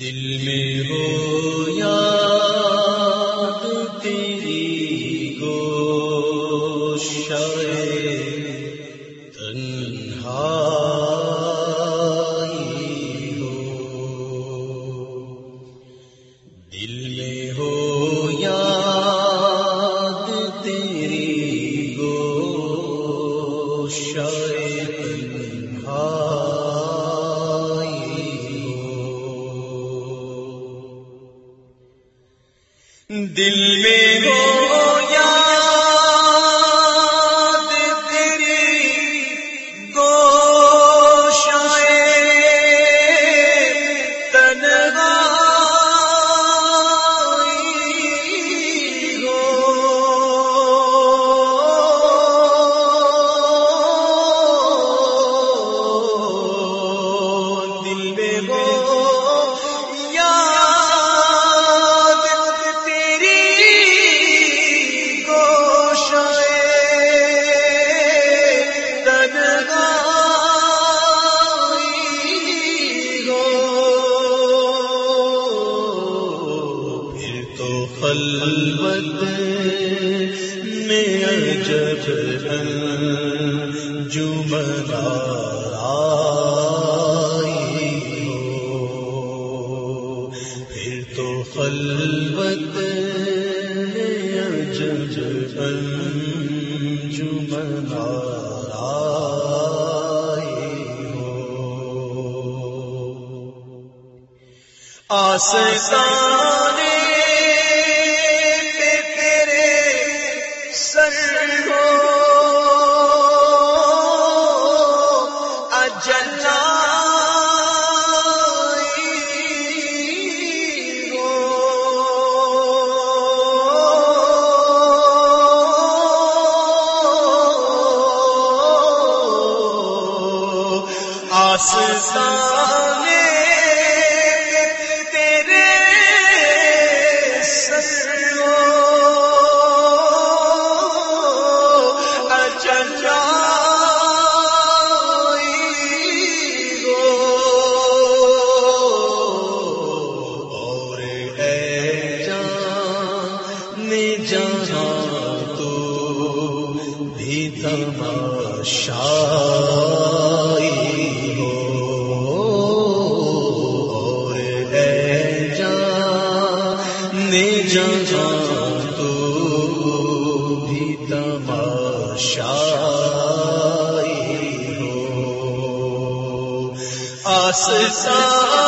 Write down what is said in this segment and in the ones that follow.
دل میں ہو یا تیری گو تنہائی ہو۔ دل میں ہو یاد تیری گو تنہائی دل میں خلوت میں عجب جملا آئی ہو پھر تو خلوت میں عجب آئی ہو۔ آسانے بھی ہو جہاں تو بھی تماشائی ہو۔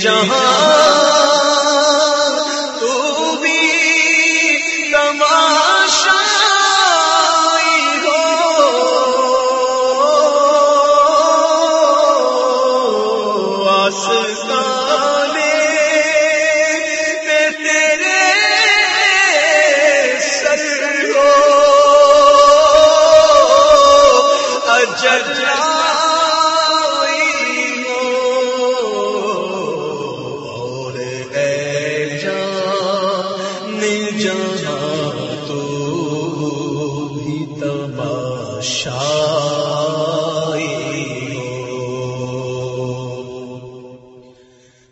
جہاں تو بھی تماشائی ہو آسمانے میں تیرے سر ہو۔ اجلائی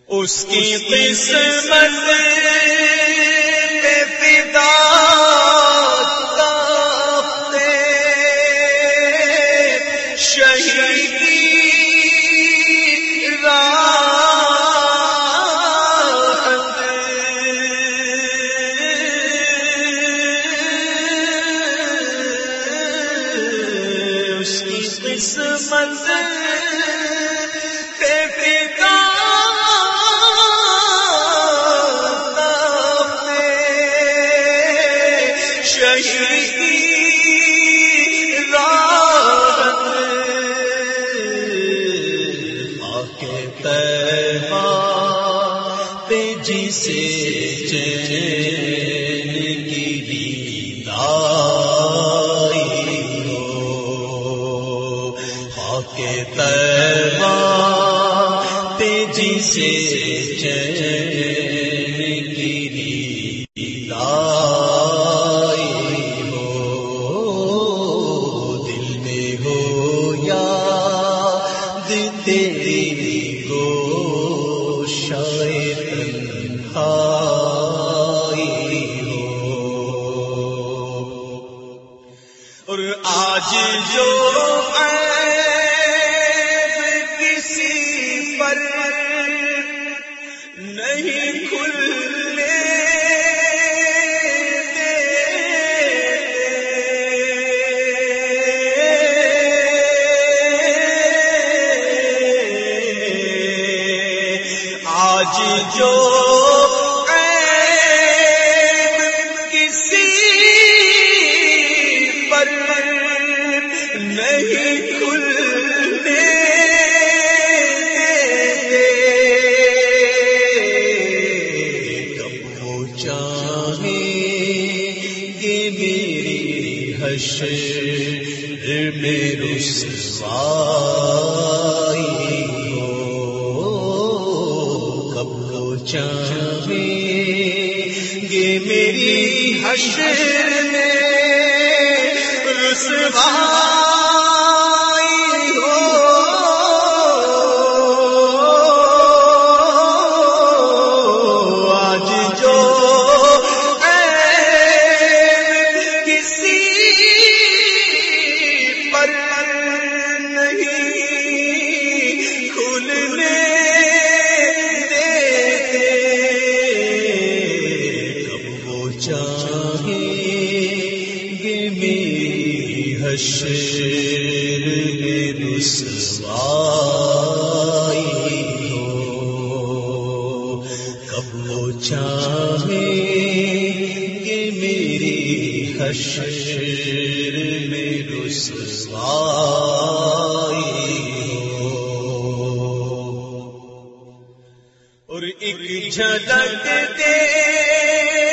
اس کی قسمت قسمت پہ فدا شہید کی رات چین کی سے چین کی ہو دل میں ہو یا دل تیری گو شاید ہو۔ اور آج جو حشر میں رسوائی ہو کب وہ چاہیں گے میری حشر گے میری حشر میں رسوائی ہو کب وہ چاہیں گے میری حشر میں رسوائی ہو اور ایک جھلک دیکھنے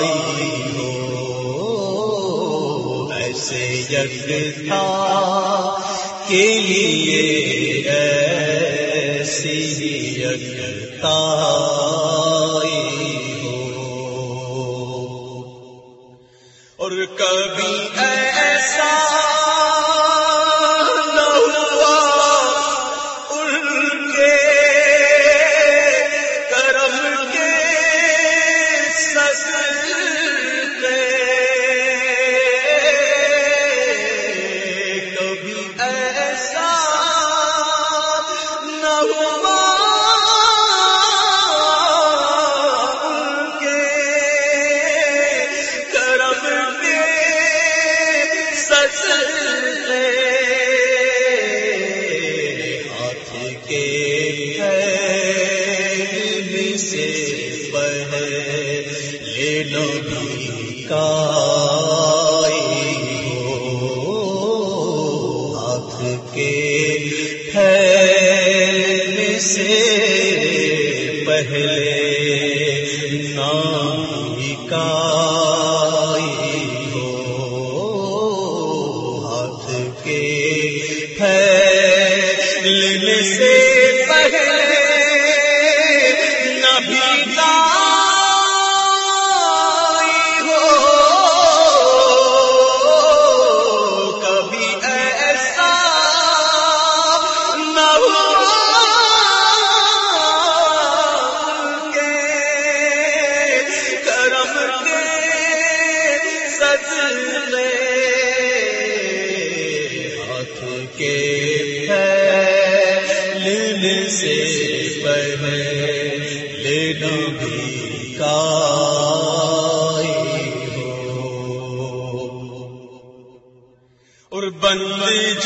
ہی ہو ایسے یکتا کے لیے ایسی یگتا پہلے نام کا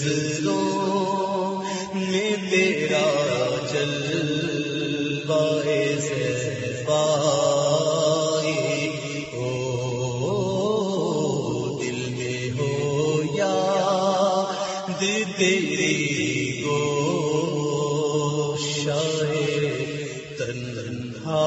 سجدوں میں تیرا سے پائے او دل میں ہو یا دل تیری گو شائے تنہا